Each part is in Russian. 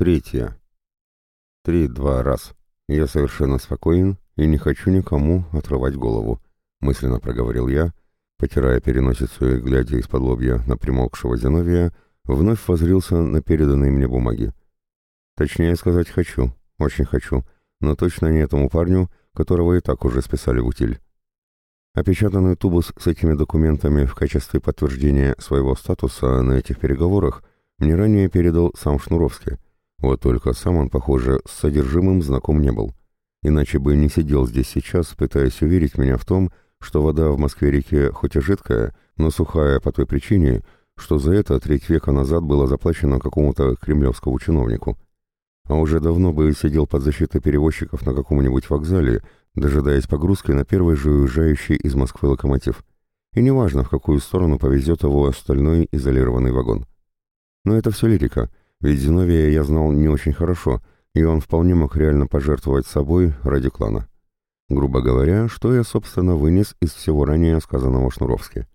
Третье. Три-два раз. Я совершенно спокоен и не хочу никому отрывать голову, мысленно проговорил я, потирая переносицу и глядя из-под лобья на примолкшего Зиновия, вновь возрился на переданные мне бумаги. Точнее сказать хочу, очень хочу, но точно не этому парню, которого и так уже списали в утиль. Опечатанный тубус с этими документами в качестве подтверждения своего статуса на этих переговорах мне ранее передал сам Шнуровский, вот только сам он, похоже, с содержимым знаком не был. Иначе бы не сидел здесь сейчас, пытаясь уверить меня в том, что вода в Москве-реке хоть и жидкая, но сухая по той причине, что за это треть века назад было заплачено какому-то кремлевскому чиновнику. А уже давно бы сидел под защитой перевозчиков на каком-нибудь вокзале, дожидаясь погрузки на первый же уезжающий из Москвы локомотив. И неважно, в какую сторону повезет его остальной изолированный вагон. Но это все лирика — ведь Зиновия я знал не очень хорошо, и он вполне мог реально пожертвовать собой ради клана. Грубо говоря, что я, собственно, вынес из всего ранее сказанного Шнуровски.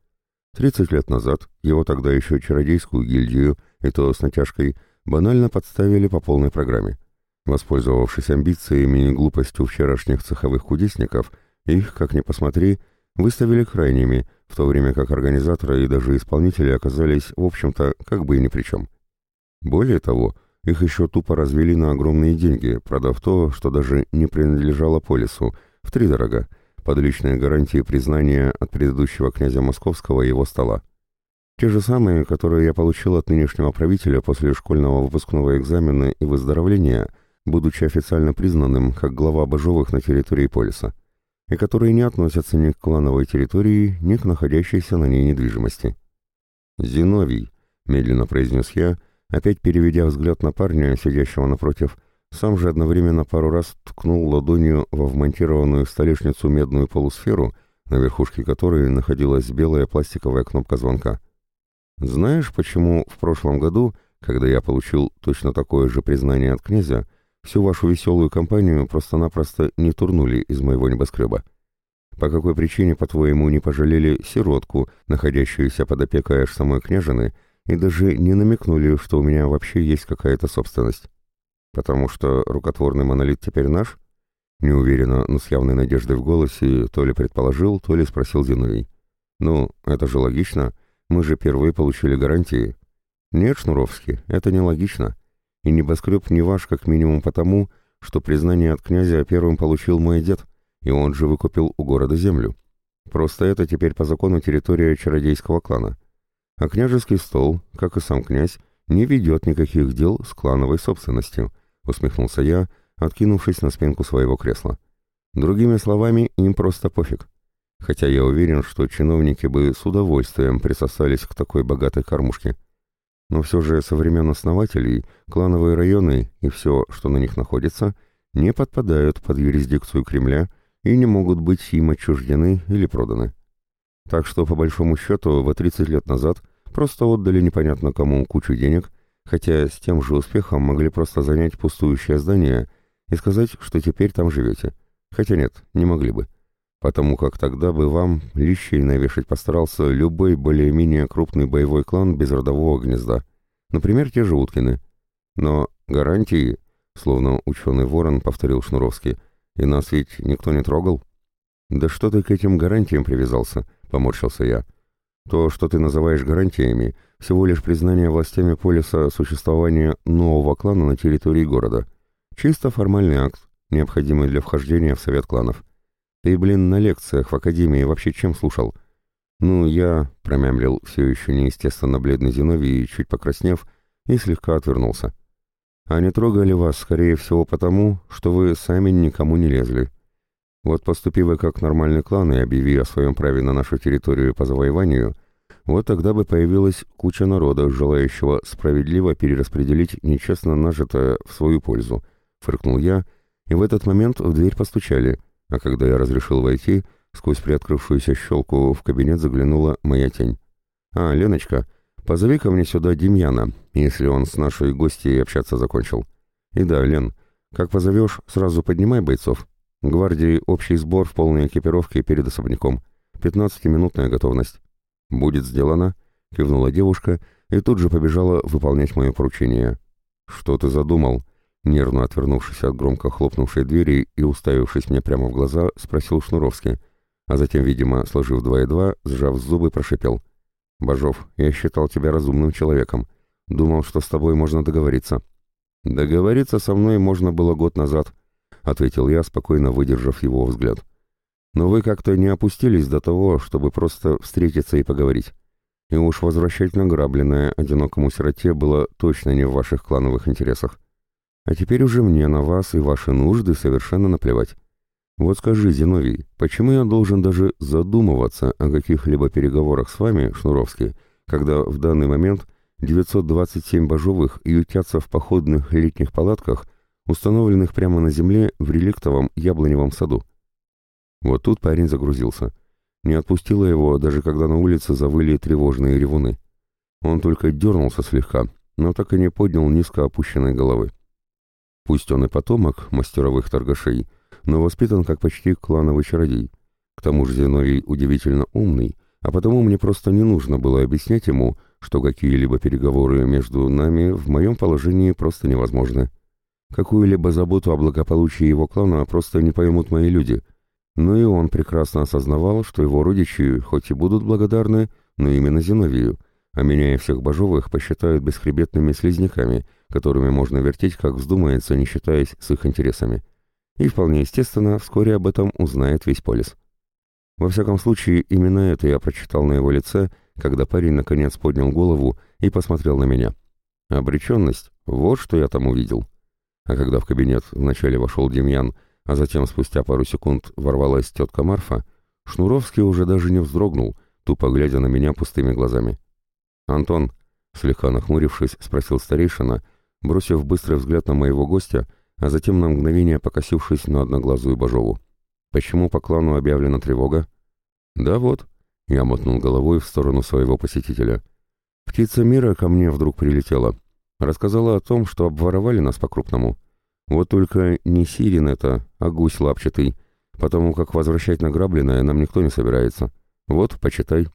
Тридцать лет назад его тогда еще чародейскую гильдию, и то с натяжкой, банально подставили по полной программе. Воспользовавшись амбициями и глупостью вчерашних цеховых кудесников, их, как ни посмотри, выставили крайними, в то время как организаторы и даже исполнители оказались, в общем-то, как бы и ни при чем. Более того, их еще тупо развели на огромные деньги, продав то, что даже не принадлежало полису, втридорога, под личные гарантии признания от предыдущего князя Московского и его стола. Те же самые, которые я получил от нынешнего правителя после школьного выпускного экзамена и выздоровления, будучи официально признанным как глава Бажовых на территории полиса, и которые не относятся ни к клановой территории, ни к находящейся на ней недвижимости. «Зиновий», — медленно произнес я, — Опять переведя взгляд на парня, сидящего напротив, сам же одновременно пару раз ткнул ладонью во вмонтированную в столешницу медную полусферу, на верхушке которой находилась белая пластиковая кнопка звонка. «Знаешь, почему в прошлом году, когда я получил точно такое же признание от князя, всю вашу веселую компанию просто-напросто не турнули из моего небоскреба? По какой причине, по-твоему, не пожалели сиротку, находящуюся под опекой аж самой княжины, и даже не намекнули, что у меня вообще есть какая-то собственность. Потому что рукотворный монолит теперь наш? Неуверенно, но с явной надеждой в голосе, то ли предположил, то ли спросил Зиновий. Ну, это же логично, мы же первые получили гарантии. Нет, Шнуровский, это не логично. И небоскреб не ваш как минимум потому, что признание от князя первым получил мой дед, и он же выкупил у города землю. Просто это теперь по закону территория чародейского клана. А княжеский стол, как и сам князь, не ведет никаких дел с клановой собственностью, усмехнулся я, откинувшись на спинку своего кресла. Другими словами, им просто пофиг. Хотя я уверен, что чиновники бы с удовольствием присосались к такой богатой кормушке. Но все же со времен основателей клановые районы и все, что на них находится, не подпадают под юрисдикцию Кремля и не могут быть им отчуждены или проданы. Так что, по большому счету, вы 30 лет назад просто отдали непонятно кому кучу денег, хотя с тем же успехом могли просто занять пустующее здание и сказать, что теперь там живете. Хотя нет, не могли бы. Потому как тогда бы вам лещей навешать постарался любой более-менее крупный боевой клан без родового гнезда. Например, те же Уткины. Но гарантии, словно ученый ворон повторил Шнуровский, и нас ведь никто не трогал. Да что ты к этим гарантиям привязался? — поморщился я. «То, что ты называешь гарантиями, всего лишь признание властями полиса существования нового клана на территории города. Чисто формальный акт, необходимый для вхождения в совет кланов. Ты, блин, на лекциях в академии вообще чем слушал?» «Ну, я...» — промямлил все еще неестественно бледный Зиновий, чуть покраснев, и слегка отвернулся. «А не трогали вас, скорее всего, потому, что вы сами никому не лезли. Вот поступи вы как нормальный клан и объяви о своем праве на нашу территорию по завоеванию, вот тогда бы появилась куча народа, желающего справедливо перераспределить нечестно нажитое в свою пользу. Фыркнул я, и в этот момент в дверь постучали, а когда я разрешил войти, сквозь приоткрывшуюся щелку в кабинет заглянула моя тень. «А, Леночка, позови ко мне сюда Демьяна, если он с нашей гостьей общаться закончил. И да, Лен, как позовешь, сразу поднимай бойцов, Гвардии общий сбор в полной экипировке перед особняком. Пятнадцатиминутная готовность. «Будет сделано», — кивнула девушка и тут же побежала выполнять мое поручение. «Что ты задумал?» Нервно отвернувшись от громко хлопнувшей двери и уставившись мне прямо в глаза, спросил Шнуровский, а затем, видимо, сложив два и два, сжав зубы, прошипел. «Бажов, я считал тебя разумным человеком. Думал, что с тобой можно договориться». «Договориться со мной можно было год назад», — ответил я, спокойно выдержав его взгляд. «Но вы как-то не опустились до того, чтобы просто встретиться и поговорить. И уж возвращать награбленное одинокому сироте было точно не в ваших клановых интересах. А теперь уже мне на вас и ваши нужды совершенно наплевать. Вот скажи, Зиновий, почему я должен даже задумываться о каких-либо переговорах с вами, Шнуровский, когда в данный момент 927 божовых ютятся в походных летних палатках, установленных прямо на земле в реликтовом яблоневом саду? Вот тут парень загрузился. Не отпустила его, даже когда на улице завыли тревожные ревуны. Он только дернулся слегка, но так и не поднял низко опущенной головы. Пусть он и потомок мастеровых торгашей, но воспитан как почти клановый чародей. К тому же Зиновий удивительно умный, а потому мне просто не нужно было объяснять ему, что какие-либо переговоры между нами в моем положении просто невозможны. Какую-либо заботу о благополучии его клана просто не поймут мои люди. Но и он прекрасно осознавал, что его родичи хоть и будут благодарны, но именно Зиновию, а меня и всех божовых посчитают бесхребетными слизняками, которыми можно вертеть, как вздумается, не считаясь с их интересами. И вполне естественно, вскоре об этом узнает весь полис. Во всяком случае, именно это я прочитал на его лице, когда парень наконец поднял голову и посмотрел на меня. Обреченность — вот что я там увидел. А когда в кабинет вначале вошел Демьян, а затем спустя пару секунд ворвалась тетка Марфа, Шнуровский уже даже не вздрогнул, тупо глядя на меня пустыми глазами. «Антон», слегка нахмурившись, спросил старейшина, бросив быстрый взгляд на моего гостя, а затем на мгновение покосившись на одноглазую Бажову. «Почему по клану объявлена тревога?» «Да вот», — я мотнул головой в сторону своего посетителя. «Птица мира ко мне вдруг прилетела. Рассказала о том, что обворовали нас по-крупному. Вот только не Сирин это, а гусь лапчатый, потому как возвращать награбленное нам никто не собирается. Вот, почитай».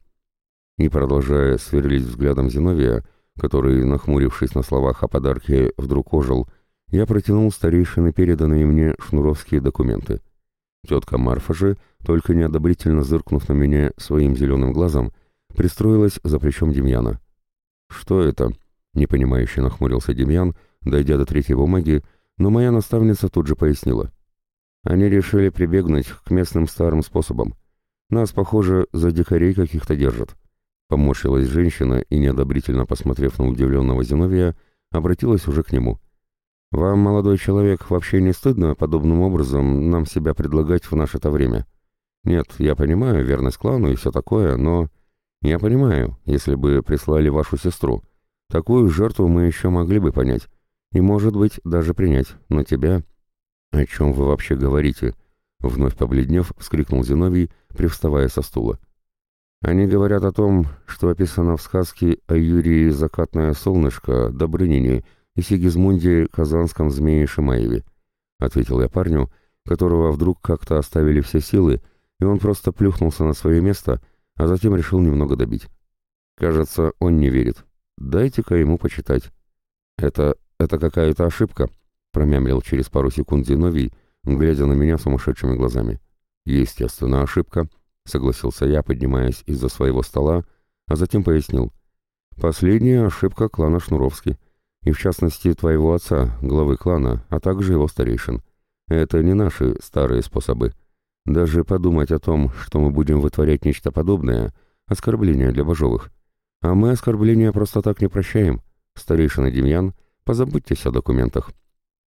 И, продолжая сверлить взглядом Зиновия, который, нахмурившись на словах о подарке, вдруг ожил, я протянул старейшины переданные мне шнуровские документы. Тетка Марфа же, только неодобрительно зыркнув на меня своим зеленым глазом, пристроилась за плечом Демьяна. «Что это?» — непонимающе нахмурился Демьян, дойдя до третьей бумаги, но моя наставница тут же пояснила. «Они решили прибегнуть к местным старым способам. Нас, похоже, за дикарей каких-то держат. Поморщилась женщина и, неодобрительно посмотрев на удивленного Зиновия, обратилась уже к нему. «Вам, молодой человек, вообще не стыдно подобным образом нам себя предлагать в наше-то время? Нет, я понимаю верность клану и все такое, но... Я понимаю, если бы прислали вашу сестру. Такую жертву мы еще могли бы понять. И, может быть, даже принять. Но тебя... О чем вы вообще говорите?» Вновь побледнев, вскрикнул Зиновий, привставая со стула. Они говорят о том, что описано в сказке о Юрии «Закатное солнышко», Добрынине и Сигизмунде Казанском змее Шимаеве. Ответил я парню, которого вдруг как-то оставили все силы, и он просто плюхнулся на свое место, а затем решил немного добить. Кажется, он не верит. Дайте-ка ему почитать. Это... это какая-то ошибка, промямлил через пару секунд Зиновий, глядя на меня сумасшедшими глазами. Естественно, ошибка —— согласился я, поднимаясь из-за своего стола, а затем пояснил. «Последняя ошибка клана Шнуровский, и в частности твоего отца, главы клана, а также его старейшин. Это не наши старые способы. Даже подумать о том, что мы будем вытворять нечто подобное — оскорбление для божовых. А мы оскорбления просто так не прощаем. Старейшина Демьян, позаботьтесь о документах».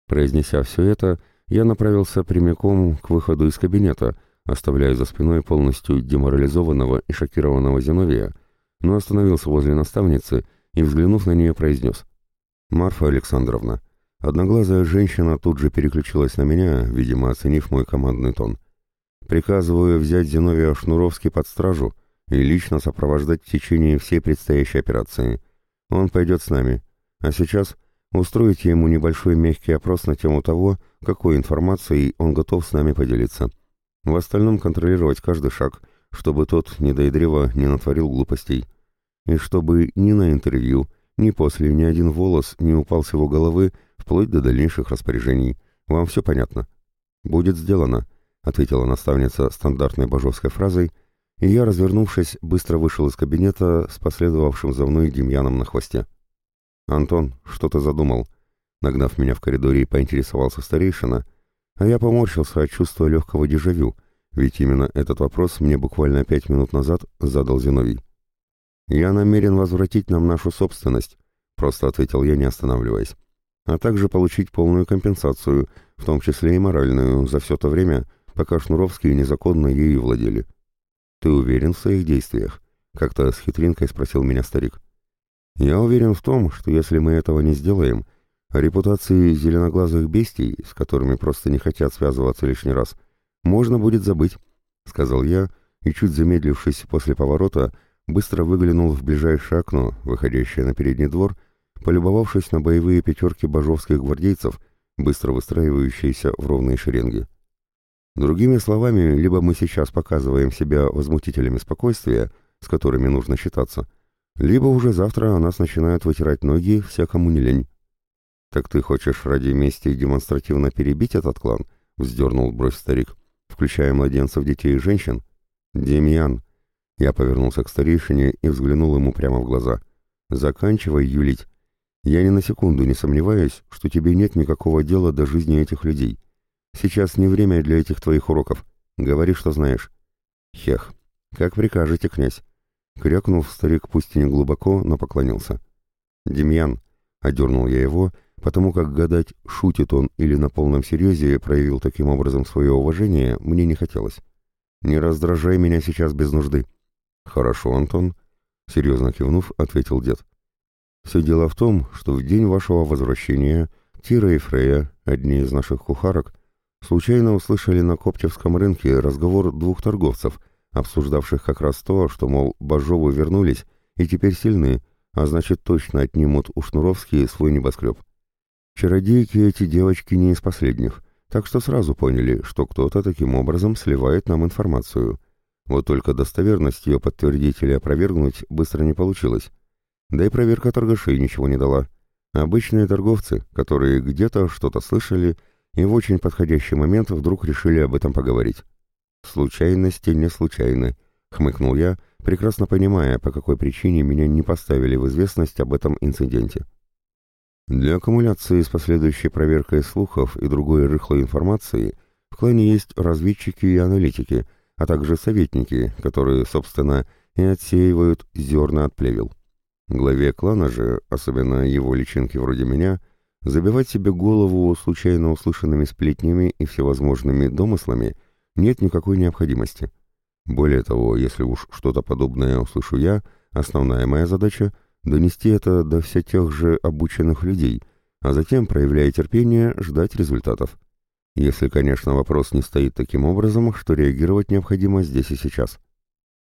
Произнеся все это, я направился прямиком к выходу из кабинета — оставляя за спиной полностью деморализованного и шокированного Зиновия, но остановился возле наставницы и, взглянув на нее, произнес. «Марфа Александровна». Одноглазая женщина тут же переключилась на меня, видимо, оценив мой командный тон. «Приказываю взять Зиновия Шнуровский под стражу и лично сопровождать в течение всей предстоящей операции. Он пойдет с нами. А сейчас устроите ему небольшой мягкий опрос на тему того, какой информацией он готов с нами поделиться». В остальном контролировать каждый шаг, чтобы тот, не дай древа, не натворил глупостей. И чтобы ни на интервью, Ни после ни один волос не упал с его головы, вплоть до дальнейших распоряжений. Вам все понятно?» «Будет сделано», — ответила наставница стандартной божовской фразой, и я, развернувшись, быстро вышел из кабинета с последовавшим за мной Демьяном на хвосте. «Антон, что ты задумал?» Нагнав меня в коридоре, поинтересовался старейшина, а я поморщился от чувства легкого дежавю, ведь именно этот вопрос мне буквально пять минут назад задал Зиновий. «Я намерен возвратить нам нашу собственность», — просто ответил я, не останавливаясь, «а также получить полную компенсацию, в том числе и моральную, за все то время, пока Шнуровские незаконно ею владели». «Ты уверен в своих действиях?» — как-то с хитринкой спросил меня старик. «Я уверен в том, что если мы этого не сделаем, репутации зеленоглазых бестий, с которыми просто не хотят связываться лишний раз, можно будет забыть», — сказал я, и, чуть замедлившись после поворота, быстро выглянул в ближайшее окно, выходящее на передний двор, полюбовавшись на боевые пятерки божовских гвардейцев, быстро выстраивающиеся в ровные шеренги. Другими словами, либо мы сейчас показываем себя возмутителями спокойствия, с которыми нужно считаться, либо уже завтра о нас начинают вытирать ноги все, кому не лень. «Так ты хочешь ради мести демонстративно перебить этот клан?» — вздернул бровь старик, включая младенцев, детей и женщин. «Демьян!» Я повернулся к старейшине и взглянул ему прямо в глаза. «Заканчивай юлить. Я ни на секунду не сомневаюсь, что тебе нет никакого дела до жизни этих людей. Сейчас не время для этих твоих уроков. Говори, что знаешь». «Хех, как прикажете, князь». Крякнув, старик пусть и не глубоко, но поклонился. «Демьян», — одернул я его, потому как гадать, шутит он или на полном серьезе проявил таким образом свое уважение, мне не хотелось. «Не раздражай меня сейчас без нужды». «Хорошо, Антон», — серьезно кивнув, ответил дед. «Все дело в том, что в день вашего возвращения Тира и Фрея, одни из наших кухарок, случайно услышали на Коптевском рынке разговор двух торговцев, обсуждавших как раз то, что, мол, Бажовы вернулись и теперь сильны, а значит точно отнимут у Шнуровские свой небоскреб. Чародейки эти девочки не из последних, так что сразу поняли, что кто-то таким образом сливает нам информацию. Вот только достоверность ее подтвердить или опровергнуть быстро не получилось. Да и проверка торгашей ничего не дала. Обычные торговцы, которые где-то что-то слышали и в очень подходящий момент вдруг решили об этом поговорить. «Случайности не случайны», — хмыкнул я, прекрасно понимая, по какой причине меня не поставили в известность об этом инциденте. Для аккумуляции с последующей проверкой слухов и другой рыхлой информации в клане есть разведчики и аналитики, а также советники, которые, собственно, и отсеивают зерна от плевел. Главе клана же, особенно его личинки вроде меня, забивать себе голову случайно услышанными сплетнями и всевозможными домыслами нет никакой необходимости. Более того, если уж что-то подобное услышу я, основная моя задача — донести это до всех тех же обученных людей, а затем, проявляя терпение, ждать результатов. Если, конечно, вопрос не стоит таким образом, что реагировать необходимо здесь и сейчас.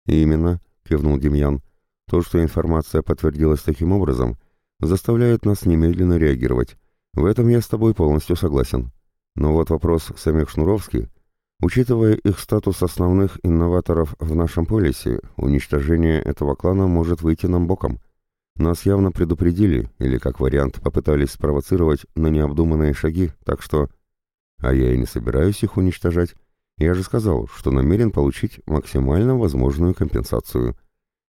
«Именно», — кивнул Демьян, — «то, что информация подтвердилась таким образом, заставляет нас немедленно реагировать. В этом я с тобой полностью согласен. Но вот вопрос самих Шнуровских, учитывая их статус основных инноваторов в нашем полисе, уничтожение этого клана может выйти нам боком. Нас явно предупредили, или, как вариант, попытались спровоцировать на необдуманные шаги, так что... А я и не собираюсь их уничтожать. Я же сказал, что намерен получить максимально возможную компенсацию.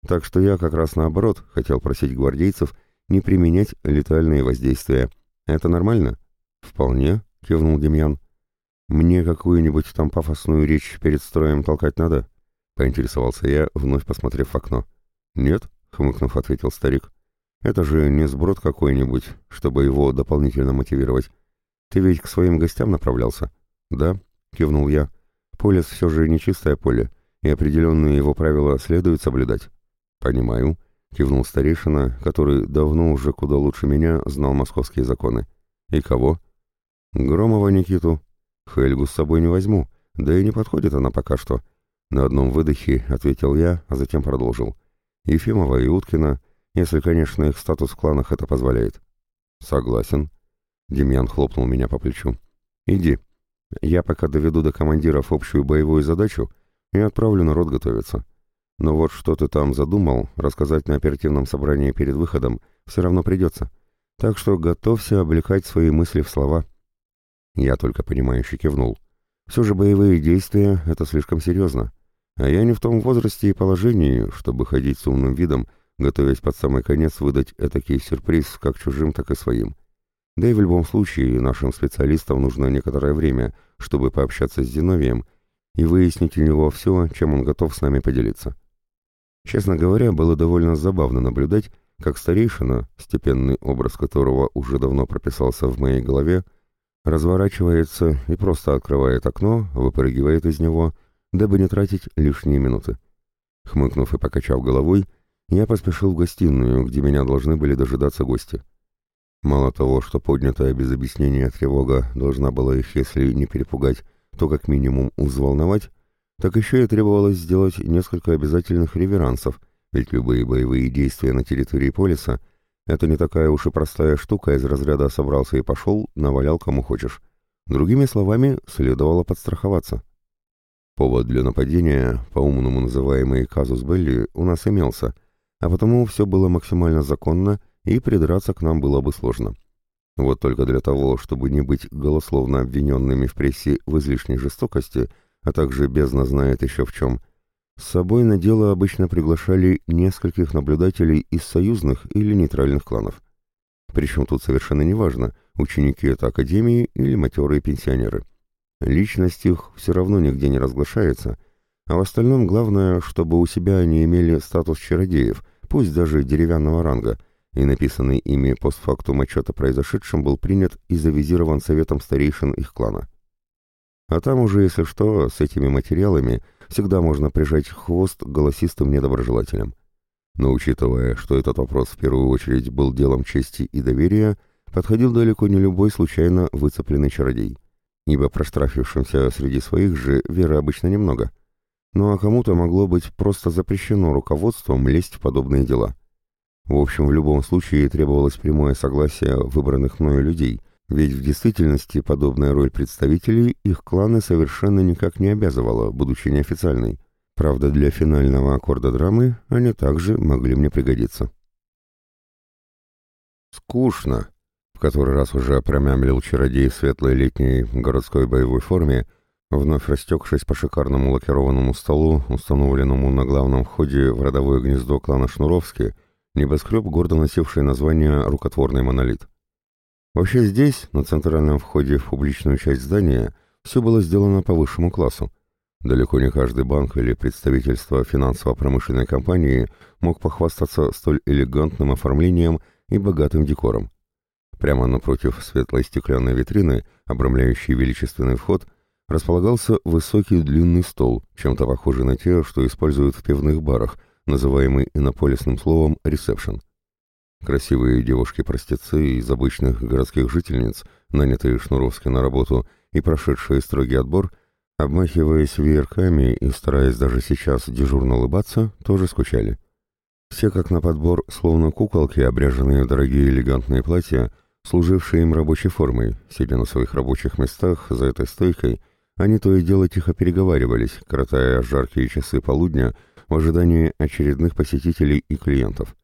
Так что я как раз наоборот хотел просить гвардейцев не применять летальные воздействия. Это нормально? Вполне, кивнул Демьян. Мне какую-нибудь там пафосную речь перед строем толкать надо? Поинтересовался я, вновь посмотрев в окно. Нет, хмыкнув, ответил старик. Это же не сброд какой-нибудь, чтобы его дополнительно мотивировать. «Ты ведь к своим гостям направлялся?» «Да», — кивнул я. «Полис все же не чистое поле, и определенные его правила следует соблюдать». «Понимаю», — кивнул старейшина, который давно уже куда лучше меня знал московские законы. «И кого?» «Громова Никиту. Хельгу с собой не возьму, да и не подходит она пока что». На одном выдохе ответил я, а затем продолжил. «Ефимова и Уткина, если, конечно, их статус в кланах это позволяет». «Согласен», Демьян хлопнул меня по плечу. «Иди. Я пока доведу до командиров общую боевую задачу и отправлю народ готовиться. Но вот что ты там задумал, рассказать на оперативном собрании перед выходом, все равно придется. Так что готовься облекать свои мысли в слова. Я только понимающе кивнул. Все же боевые действия — это слишком серьезно. А я не в том возрасте и положении, чтобы ходить с умным видом, готовясь под самый конец выдать этакий сюрприз как чужим, так и своим. Да и в любом случае нашим специалистам нужно некоторое время, чтобы пообщаться с Зиновием и выяснить у него все, чем он готов с нами поделиться. Честно говоря, было довольно забавно наблюдать, как старейшина, степенный образ которого уже давно прописался в моей голове, разворачивается и просто открывает окно, выпрыгивает из него, дабы не тратить лишние минуты. Хмыкнув и покачав головой, я поспешил в гостиную, где меня должны были дожидаться гости. Мало того, что поднятая без объяснения тревога должна была их, если не перепугать, то как минимум взволновать, так еще и требовалось сделать несколько обязательных реверансов, ведь любые боевые действия на территории полиса — это не такая уж и простая штука из разряда «собрался и пошел, навалял кому хочешь». Другими словами, следовало подстраховаться. Повод для нападения, по-умному называемый казус Белли, у нас имелся, а потому все было максимально законно и придраться к нам было бы сложно. Вот только для того, чтобы не быть голословно обвиненными в прессе в излишней жестокости, а также бездна знает еще в чем, с собой на дело обычно приглашали нескольких наблюдателей из союзных или нейтральных кланов. Причем тут совершенно неважно, ученики это академии или матерые пенсионеры. Личность их все равно нигде не разглашается, а в остальном главное, чтобы у себя они имели статус чародеев, пусть даже деревянного ранга – и написанный ими постфактум отчет о произошедшем был принят и завизирован советом старейшин их клана. А там уже, если что, с этими материалами всегда можно прижать хвост голосистым недоброжелателям. Но учитывая, что этот вопрос в первую очередь был делом чести и доверия, подходил далеко не любой случайно выцепленный чародей, ибо проштрафившимся среди своих же веры обычно немного. Ну а кому-то могло быть просто запрещено руководством лезть в подобные дела. В общем, в любом случае требовалось прямое согласие выбранных мною людей, ведь в действительности подобная роль представителей их кланы совершенно никак не обязывала, будучи неофициальной. Правда, для финального аккорда драмы они также могли мне пригодиться. «Скучно», — в который раз уже промямлил чародей в светлой летней городской боевой форме, вновь растекшись по шикарному лакированному столу, установленному на главном входе в родовое гнездо клана Шнуровски — Небоскреб, гордо носивший название «Рукотворный монолит». Вообще здесь, на центральном входе в публичную часть здания, все было сделано по высшему классу. Далеко не каждый банк или представительство финансово-промышленной компании мог похвастаться столь элегантным оформлением и богатым декором. Прямо напротив светлой стеклянной витрины, обрамляющей величественный вход, располагался высокий длинный стол, чем-то похожий на те, что используют в пивных барах, называемый инополисным словом «ресепшн». Красивые девушки-простецы из обычных городских жительниц, нанятые Шнуровски на работу и прошедшие строгий отбор, обмахиваясь веерками и стараясь даже сейчас дежурно улыбаться, тоже скучали. Все как на подбор, словно куколки, обряженные в дорогие элегантные платья, служившие им рабочей формой, сидя на своих рабочих местах за этой стойкой, они то и дело тихо переговаривались, коротая жаркие часы полудня в ожидании очередных посетителей и клиентов.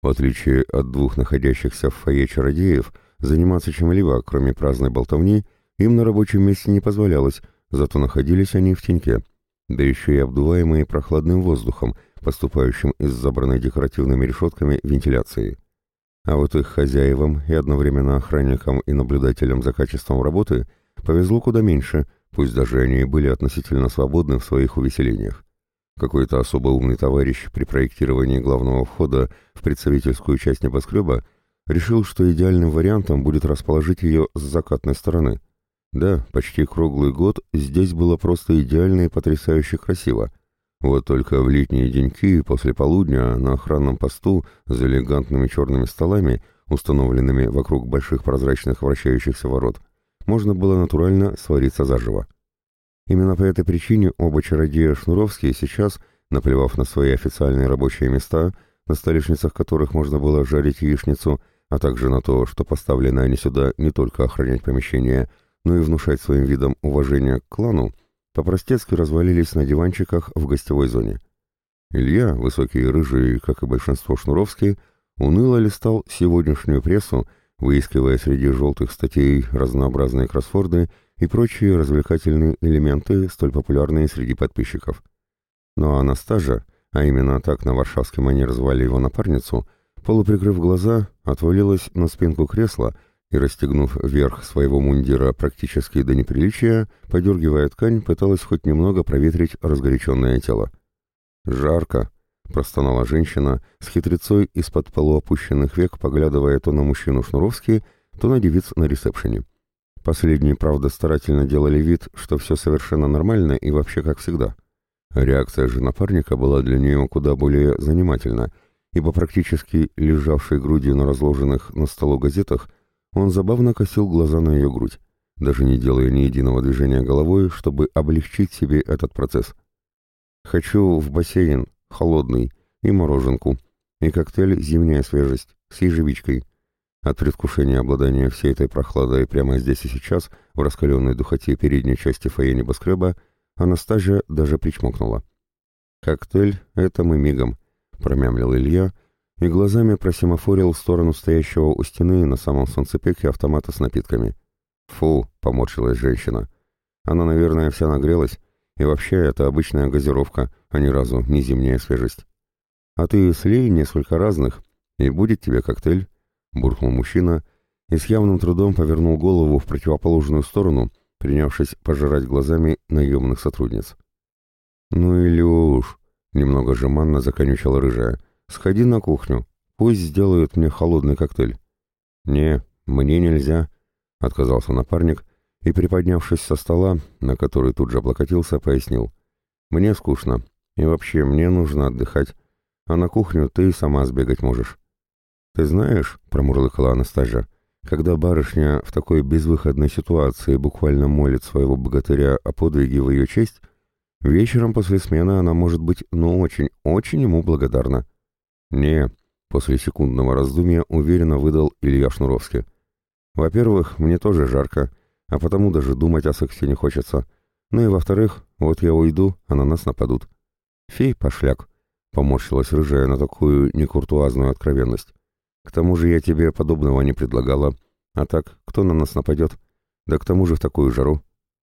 В отличие от двух находящихся в фойе чародеев, заниматься чем-либо, кроме праздной болтовни, им на рабочем месте не позволялось, зато находились они в теньке, да еще и обдуваемые прохладным воздухом, поступающим из забранной декоративными решетками вентиляции. А вот их хозяевам и одновременно охранникам и наблюдателям за качеством работы повезло куда меньше, пусть даже они и были относительно свободны в своих увеселениях. Какой-то особо умный товарищ при проектировании главного входа в представительскую часть небоскреба решил, что идеальным вариантом будет расположить ее с закатной стороны. Да, почти круглый год здесь было просто идеально и потрясающе красиво. Вот только в летние деньки после полудня на охранном посту за элегантными черными столами, установленными вокруг больших прозрачных вращающихся ворот, можно было натурально свариться заживо. Именно по этой причине оба чародея Шнуровские сейчас, наплевав на свои официальные рабочие места, на столешницах которых можно было жарить яичницу, а также на то, что поставлены они сюда не только охранять помещение, но и внушать своим видом уважение к клану, по-простецки развалились на диванчиках в гостевой зоне. Илья, высокий и рыжий, как и большинство Шнуровский, уныло листал сегодняшнюю прессу, выискивая среди желтых статей разнообразные кроссворды и прочие развлекательные элементы, столь популярные среди подписчиков. Но Анастажа, а именно так на варшавский манер звали его напарницу, полуприкрыв глаза, отвалилась на спинку кресла и, расстегнув верх своего мундира практически до неприличия, подергивая ткань, пыталась хоть немного проветрить разгоряченное тело. «Жарко!» — простонала женщина, с хитрецой из-под полуопущенных век, поглядывая то на мужчину Шнуровский, то на девиц на ресепшене. Последние, правда, старательно делали вид, что все совершенно нормально и вообще как всегда. Реакция же напарника была для нее куда более занимательна, ибо практически лежавшей грудью на разложенных на столу газетах он забавно косил глаза на ее грудь, даже не делая ни единого движения головой, чтобы облегчить себе этот процесс. «Хочу в бассейн, холодный, и мороженку, и коктейль «Зимняя свежесть» с ежевичкой». От предвкушения обладания всей этой прохладой прямо здесь и сейчас, в раскаленной духоте передней части фойе небоскреба, Анастасия даже причмокнула. «Коктейль — это мы мигом», — промямлил Илья, и глазами просимофорил в сторону стоящего у стены на самом солнцепеке автомата с напитками. «Фу», — поморщилась женщина. «Она, наверное, вся нагрелась, и вообще это обычная газировка, а ни разу не зимняя свежесть. А ты слей несколько разных, и будет тебе коктейль», — буркнул мужчина и с явным трудом повернул голову в противоположную сторону, принявшись пожирать глазами наемных сотрудниц. «Ну, Илюш», — немного жеманно законючила рыжая, — «сходи на кухню, пусть сделают мне холодный коктейль». «Не, мне нельзя», — отказался напарник, и, приподнявшись со стола, на который тут же облокотился, пояснил. «Мне скучно, и вообще мне нужно отдыхать, а на кухню ты сама сбегать можешь». «Ты знаешь», — промурлыкала Анастасия, когда барышня в такой безвыходной ситуации буквально молит своего богатыря о подвиге в ее честь, вечером после смены она может быть ну очень, очень ему благодарна. «Не», — после секундного раздумья уверенно выдал Илья Шнуровский. «Во-первых, мне тоже жарко, а потому даже думать о сексе не хочется. Ну и во-вторых, вот я уйду, а на нас нападут». «Фей, пошляк», — поморщилась рыжая на такую некуртуазную откровенность. К тому же я тебе подобного не предлагала. А так, кто на нас нападет? Да к тому же в такую жару.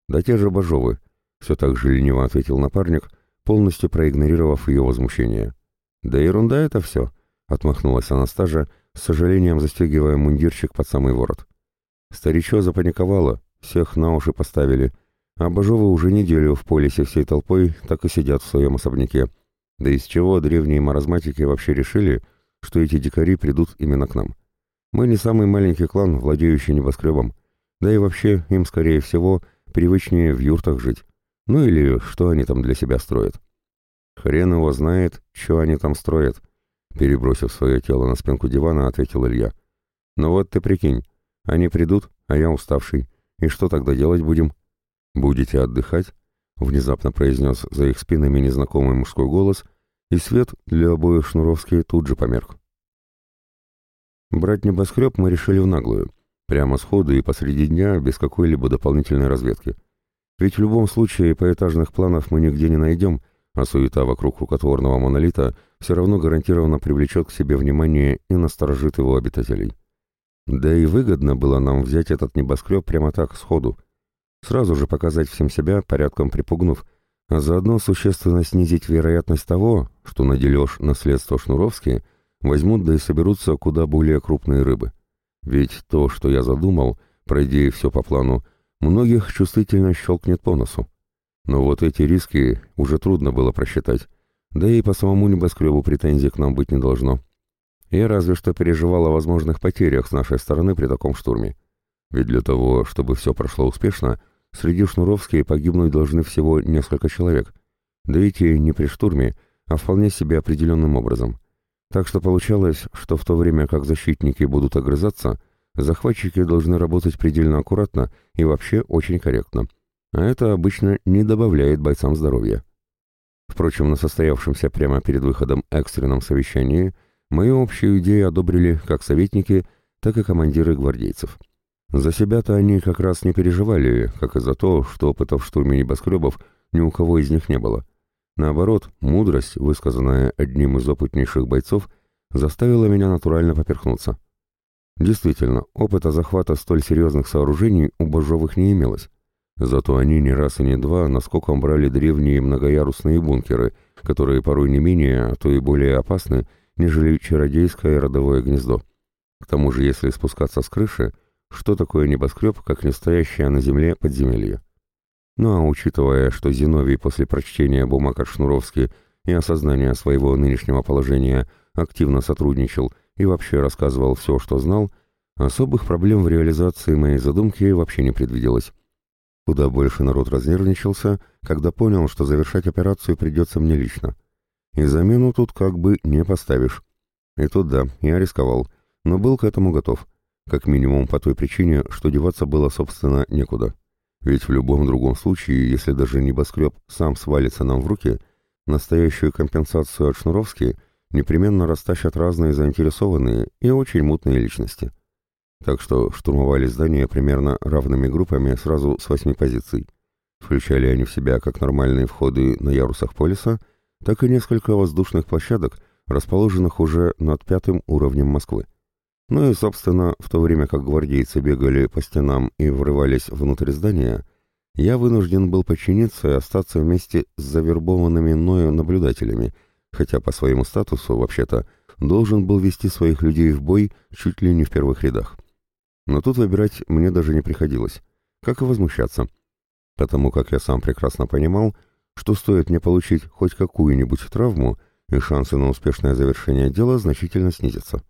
Да те же божовы. Все так же лениво ответил напарник, полностью проигнорировав ее возмущение. Да ерунда это все, отмахнулась Анастажа, с сожалением застегивая мундирчик под самый ворот. Старичо запаниковало, всех на уши поставили, а божовы уже неделю в полисе всей толпой так и сидят в своем особняке. Да из чего древние маразматики вообще решили, что эти дикари придут именно к нам. Мы не самый маленький клан, владеющий небоскребом, да и вообще им, скорее всего, привычнее в юртах жить. Ну или что они там для себя строят. Хрен его знает, что они там строят, перебросив свое тело на спинку дивана, ответил Илья. Но вот ты прикинь, они придут, а я уставший. И что тогда делать будем? Будете отдыхать? Внезапно произнес за их спинами незнакомый мужской голос, и свет для обоих Шнуровский тут же померк. Брать небоскреб мы решили в наглую, прямо сходу и посреди дня, без какой-либо дополнительной разведки. Ведь в любом случае поэтажных планов мы нигде не найдем, а суета вокруг рукотворного монолита все равно гарантированно привлечет к себе внимание и насторожит его обитателей. Да и выгодно было нам взять этот небоскреб прямо так, сходу. Сразу же показать всем себя, порядком припугнув, а заодно существенно снизить вероятность того, что на дележ наследства Шнуровские возьмут да и соберутся куда более крупные рыбы. Ведь то, что я задумал, пройдя все по плану, многих чувствительно щелкнет по носу. Но вот эти риски уже трудно было просчитать, да и по самому небоскребу претензий к нам быть не должно. Я разве что переживал о возможных потерях с нашей стороны при таком штурме. Ведь для того, чтобы все прошло успешно, Среди Шнуровские погибнуть должны всего несколько человек. Да и те не при штурме, а вполне себе определенным образом. Так что получалось, что в то время как защитники будут огрызаться, захватчики должны работать предельно аккуратно и вообще очень корректно. А это обычно не добавляет бойцам здоровья. Впрочем, на состоявшемся прямо перед выходом экстренном совещании мою общую идею одобрили как советники, так и командиры гвардейцев. За себя-то они как раз не переживали, как и за то, что опыта в штурме небоскребов ни у кого из них не было. Наоборот, мудрость, высказанная одним из опытнейших бойцов, заставило меня натурально поперхнуться. Действительно, опыта захвата столь серьезных сооружений у Бажовых не имелось. Зато они не раз и не два наскоком брали древние многоярусные бункеры, которые порой не менее, а то и более опасны, нежели чародейское родовое гнездо. К тому же, если спускаться с крыши, что такое небоскреб, как не на земле подземелье? Ну а учитывая, что Зиновий после прочтения бумаг от Шнуровски и осознания своего нынешнего положения активно сотрудничал и вообще рассказывал все, что знал, особых проблем в реализации моей задумки вообще не предвиделось. Куда больше народ разнервничался, когда понял, что завершать операцию придется мне лично. И замену тут как бы не поставишь. И тут да, я рисковал, но был к этому готов. Как минимум по той причине, что деваться было, собственно, некуда. Ведь в любом другом случае, если даже небоскреб сам свалится нам в руки, настоящую компенсацию от Шнуровски непременно растащат разные заинтересованные и очень мутные личности. Так что штурмовали здание примерно равными группами сразу с восьми позиций. Включали они в себя как нормальные входы на ярусах полиса, так и несколько воздушных площадок, расположенных уже над пятым уровнем Москвы. Ну и, собственно, в то время как гвардейцы бегали по стенам и врывались внутрь здания, я вынужден был подчиниться и остаться вместе с завербованными мною наблюдателями, хотя по своему статусу, вообще-то, должен был вести своих людей в бой чуть ли не в первых рядах. Но тут выбирать мне даже не приходилось, как и возмущаться, потому как я сам прекрасно понимал, что стоит мне получить хоть какую-нибудь травму, и шансы на успешное завершение дела значительно снизятся.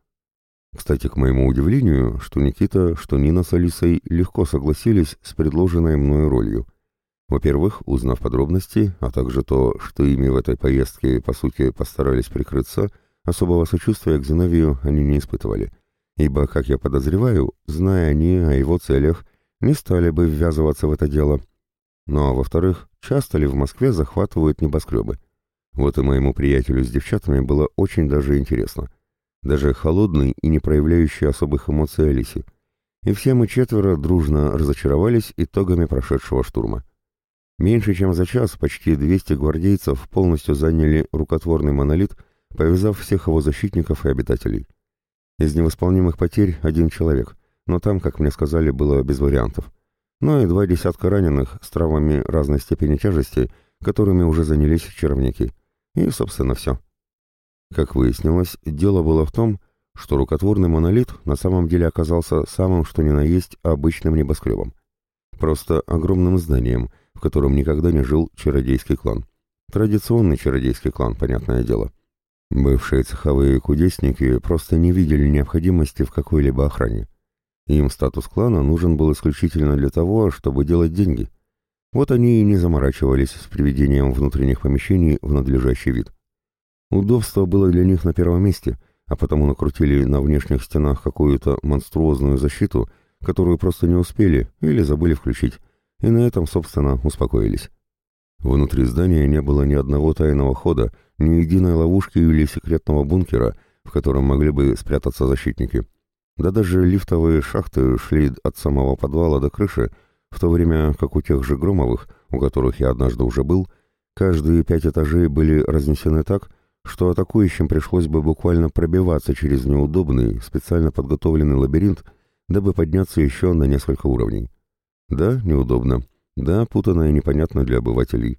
Кстати, к моему удивлению, что Никита, что Нина с Алисой легко согласились с предложенной мною ролью. Во-первых, узнав подробности, а также то, что ими в этой поездке, по сути, постарались прикрыться, особого сочувствия к Зиновию они не испытывали ибо, как я подозреваю, зная они о его целях, не стали бы ввязываться в это дело. Ну а во-вторых, часто ли в Москве захватывают небоскребы? Вот и моему приятелю с девчатами было очень даже интересно. Даже холодный и не проявляющий особых эмоций Алисе. И все мы четверо дружно разочаровались итогами прошедшего штурма. Меньше чем за час почти 200 гвардейцев полностью заняли рукотворный монолит, повязав всех его защитников и обитателей. Из невосполнимых потерь один человек, но там, как мне сказали, было без вариантов. Ну и два десятка раненых с травмами разной степени тяжести, которыми уже занялись чаровники. И, собственно, все. Как выяснилось, дело было в том, что рукотворный монолит на самом деле оказался самым что ни на есть обычным небоскребом. Просто огромным зданием, в котором никогда не жил чародейский клан. Традиционный чародейский клан, понятное дело. Бывшие цеховые кудесники просто не видели необходимости в какой-либо охране. Им статус клана нужен был исключительно для того, чтобы делать деньги. Вот они и не заморачивались с приведением внутренних помещений в надлежащий вид. Удобство было для них на первом месте, а потому накрутили на внешних стенах какую-то монструозную защиту, которую просто не успели или забыли включить, и на этом, собственно, успокоились. Внутри здания не было ни одного тайного хода, ни единой ловушки или секретного бункера, в котором могли бы спрятаться защитники. Да даже лифтовые шахты шли от самого подвала до крыши, в то время как у тех же Громовых, у которых я однажды уже был, каждые пять этажей были разнесены так, что атакующим пришлось бы буквально пробиваться через неудобный, специально подготовленный лабиринт, дабы подняться еще на несколько уровней. Да, неудобно. Да, путано и непонятно для обывателей.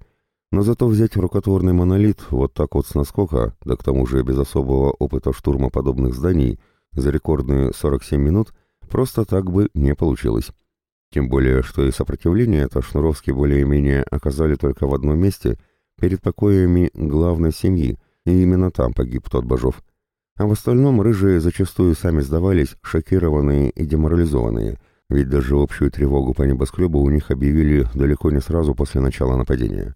Но зато взять рукотворный монолит вот так вот с наскока, да к тому же без особого опыта штурма подобных зданий, за рекордные 47 минут, просто так бы не получилось. Тем более, что и сопротивление это Шнуровский более-менее оказали только в одном месте, перед покоями главной семьи, и именно там погиб тот Бажов. А в остальном рыжие зачастую сами сдавались, шокированные и деморализованные – ведь даже общую тревогу по небоскребу у них объявили далеко не сразу после начала нападения.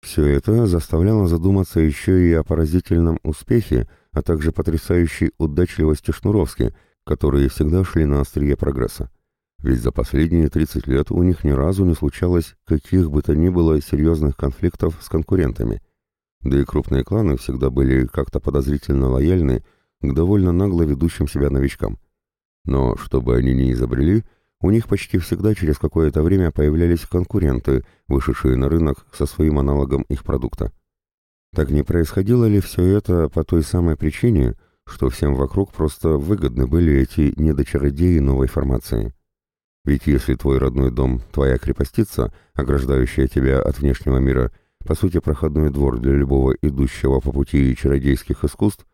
Все это заставляло задуматься еще и о поразительном успехе, а также потрясающей удачливости Шнуровски, которые всегда шли на острие прогресса. Ведь за последние 30 лет у них ни разу не случалось каких бы то ни было серьезных конфликтов с конкурентами. Да и крупные кланы всегда были как-то подозрительно лояльны к довольно нагло ведущим себя новичкам. Но, чтобы они не изобрели, у них почти всегда через какое-то время появлялись конкуренты, вышедшие на рынок со своим аналогом их продукта. Так не происходило ли все это по той самой причине, что всем вокруг просто выгодны были эти недочародеи новой формации. Ведь если твой родной дом, твоя крепостица, ограждающая тебя от внешнего мира, по сути проходной двор для любого идущего по пути чародейских искусств,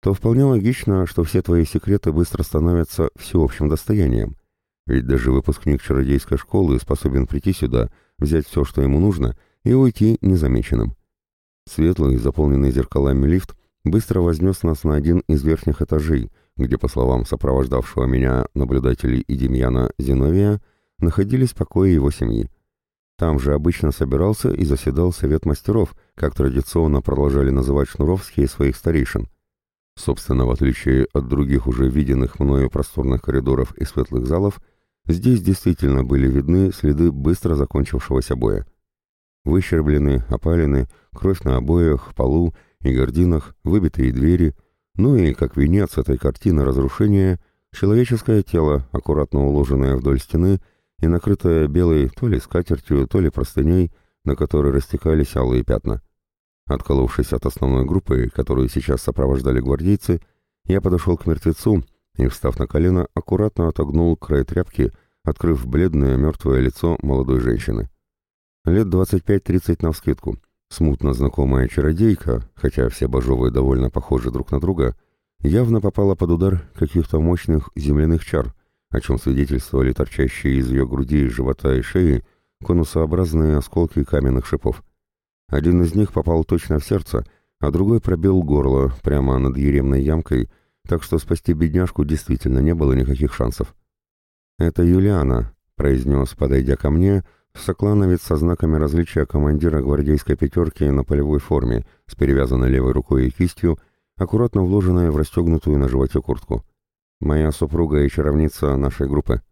то вполне логично, что все твои секреты быстро становятся всеобщим достоянием. Ведь даже выпускник чародейской школы способен прийти сюда, взять все, что ему нужно, и уйти незамеченным. Светлый, заполненный зеркалами лифт, быстро вознес нас на один из верхних этажей, где, по словам сопровождавшего меня наблюдателей и Демьяна Зиновия, находились покои его семьи. Там же обычно собирался и заседал совет мастеров, как традиционно продолжали называть шнуровские своих старейшин. Собственно, в отличие от других уже виденных мною просторных коридоров и светлых залов, здесь действительно были видны следы быстро закончившегося боя. Выщерблены, опалены, кровь на обоях, полу и гординах, выбитые двери, ну и, как венец этой картины разрушения, человеческое тело, аккуратно уложенное вдоль стены и накрытое белой то ли скатертью, то ли простыней, на которой растекались алые пятна. Отколовшись от основной группы, которую сейчас сопровождали гвардейцы, я подошел к мертвецу и, встав на колено, аккуратно отогнул край тряпки, открыв бледное мертвое лицо молодой женщины. Лет 25-30 навскидку. Смутно знакомая чародейка, хотя все божовые довольно похожи друг на друга, явно попала под удар каких-то мощных земляных чар, о чем свидетельствовали торчащие из ее груди, живота и шеи конусообразные осколки каменных шипов. Один из них попал точно в сердце, а другой пробил горло прямо над еремной ямкой, так что спасти бедняжку действительно не было никаких шансов. «Это Юлиана», — произнес, подойдя ко мне, — Соклановец со знаками различия командира гвардейской пятерки на полевой форме, с перевязанной левой рукой и кистью, аккуратно вложенная в расстегнутую на животе куртку. «Моя супруга и чаровница нашей группы».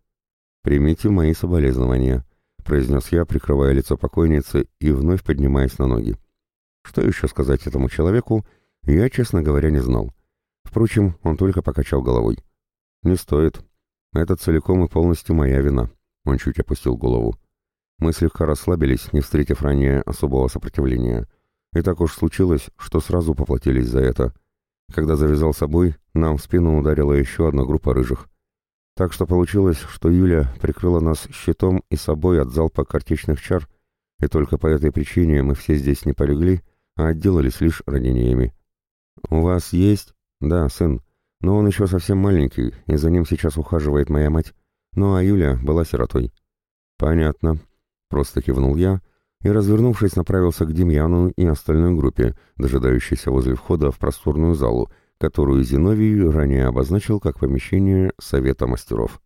«Примите мои соболезнования», — произнес я, прикрывая лицо покойницы и вновь поднимаясь на ноги. Что еще сказать этому человеку, я, честно говоря, не знал. Впрочем, он только покачал головой. «Не стоит. Это целиком и полностью моя вина», — он чуть опустил голову. Мы слегка расслабились, не встретив ранее особого сопротивления. И так уж случилось, что сразу поплатились за это. Когда завязал собой, нам в спину ударила еще одна группа рыжих. Так что получилось, что Юля прикрыла нас щитом и собой от залпа картечных чар, и только по этой причине мы все здесь не полегли, а отделались лишь ранениями. «У вас есть?» «Да, сын. Но он еще совсем маленький, и за ним сейчас ухаживает моя мать. Ну а Юля была сиротой». «Понятно», Просто кивнул я и, развернувшись, направился к Демьяну и остальной группе, дожидающейся возле входа в просторную залу, которую Зиновий ранее обозначил как помещение Совета мастеров.